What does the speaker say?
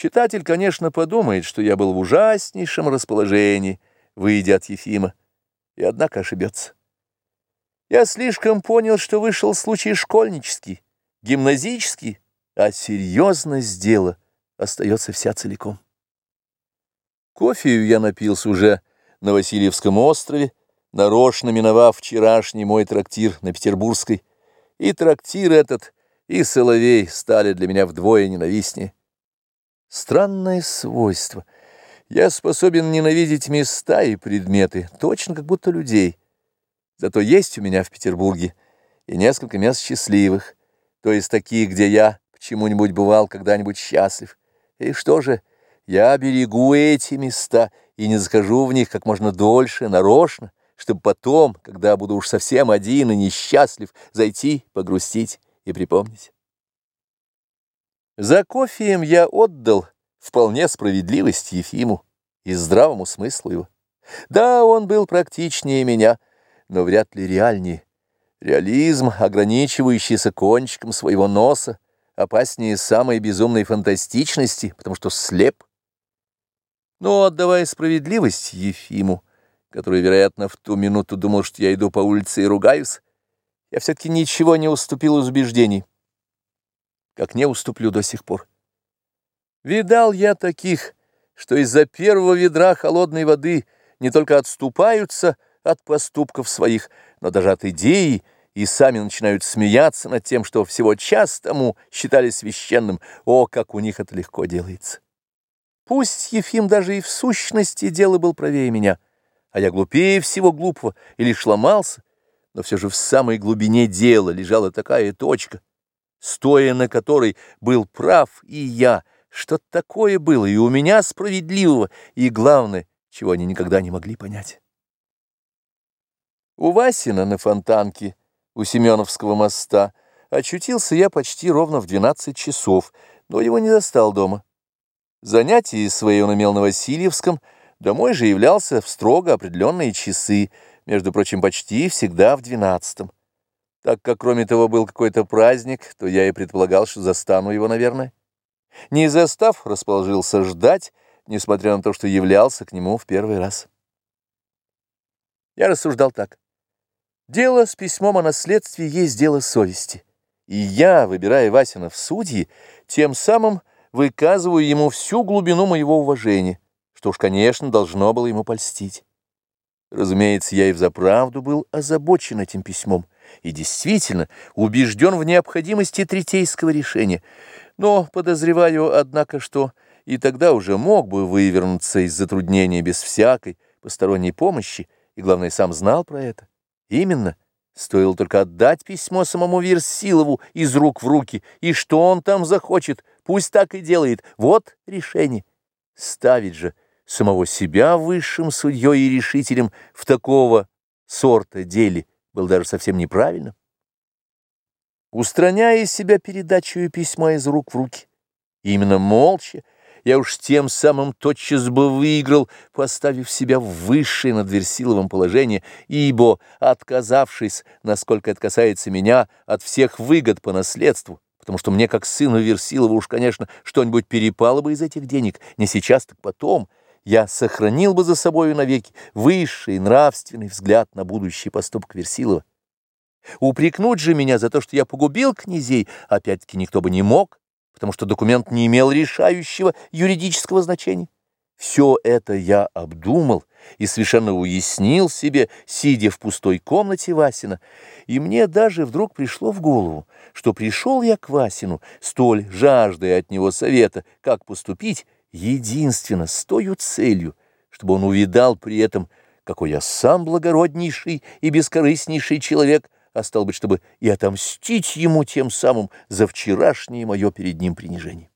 Читатель, конечно, подумает, что я был в ужаснейшем расположении, выйдя от Ефима, и однако ошибется. Я слишком понял, что вышел случай школьнический, гимназический, а серьезность дела остается вся целиком. Кофею я напился уже на Васильевском острове, нарочно миновав вчерашний мой трактир на Петербургской, и трактир этот, и Соловей стали для меня вдвое ненавистнее. Странное свойство. Я способен ненавидеть места и предметы, точно как будто людей. Зато есть у меня в Петербурге и несколько мест счастливых, то есть таких, где я почему-нибудь бывал когда-нибудь счастлив. И что же, я берегу эти места и не захожу в них как можно дольше, нарочно, чтобы потом, когда буду уж совсем один и несчастлив, зайти, погрустить и припомнить. За кофеем я отдал вполне справедливость Ефиму и здравому смыслу его. Да, он был практичнее меня, но вряд ли реальнее. Реализм, ограничивающийся кончиком своего носа, опаснее самой безумной фантастичности, потому что слеп. Но, отдавая справедливость Ефиму, который, вероятно, в ту минуту думал, что я иду по улице и ругаюсь, я все-таки ничего не уступил из убеждений, как не уступлю до сих пор. Видал я таких, что из-за первого ведра холодной воды не только отступаются от поступков своих, но даже от идеи, и сами начинают смеяться над тем, что всего час тому считали священным. О, как у них это легко делается! Пусть Ефим даже и в сущности дела был правее меня — а я глупее всего глупого и лишь ломался, но все же в самой глубине дела лежала такая точка, стоя на которой был прав и я, что-то такое было и у меня справедливого, и главное, чего они никогда не могли понять. У Васина на фонтанке, у Семеновского моста, очутился я почти ровно в 12 часов, но его не застал дома. Занятия свои он имел на Васильевском, Домой же являлся в строго определенные часы, между прочим, почти всегда в двенадцатом. Так как, кроме того, был какой-то праздник, то я и предполагал, что застану его, наверное. Не застав, расположился ждать, несмотря на то, что являлся к нему в первый раз. Я рассуждал так. Дело с письмом о наследстве есть дело совести. И я, выбирая Васина в судьи, тем самым выказываю ему всю глубину моего уважения что уж, конечно, должно было ему польстить. Разумеется, я и взаправду был озабочен этим письмом и действительно убежден в необходимости третейского решения, но подозреваю, однако, что и тогда уже мог бы вывернуться из затруднения без всякой посторонней помощи, и, главное, сам знал про это. Именно, стоило только отдать письмо самому Версилову из рук в руки, и что он там захочет, пусть так и делает. Вот решение. Ставить же самого себя высшим судьей и решителем в такого сорта деле был даже совсем неправильно. Устраняя из себя передачу письма из рук в руки, именно молча, я уж тем самым тотчас бы выиграл, поставив себя в высшее над Версиловым положение, ибо, отказавшись, насколько это касается меня, от всех выгод по наследству, потому что мне, как сыну Версилова, уж, конечно, что-нибудь перепало бы из этих денег, не сейчас, так потом — я сохранил бы за собою навеки высший нравственный взгляд на будущий поступок Версилова. Упрекнуть же меня за то, что я погубил князей, опять-таки никто бы не мог, потому что документ не имел решающего юридического значения. Все это я обдумал и совершенно уяснил себе, сидя в пустой комнате Васина, и мне даже вдруг пришло в голову, что пришел я к Васину, столь жаждая от него совета, как поступить, единственно с той целью, чтобы он увидал при этом, какой я сам благороднейший и бескорыстнейший человек, а стал быть, чтобы и отомстить ему тем самым за вчерашнее мое перед ним принижение.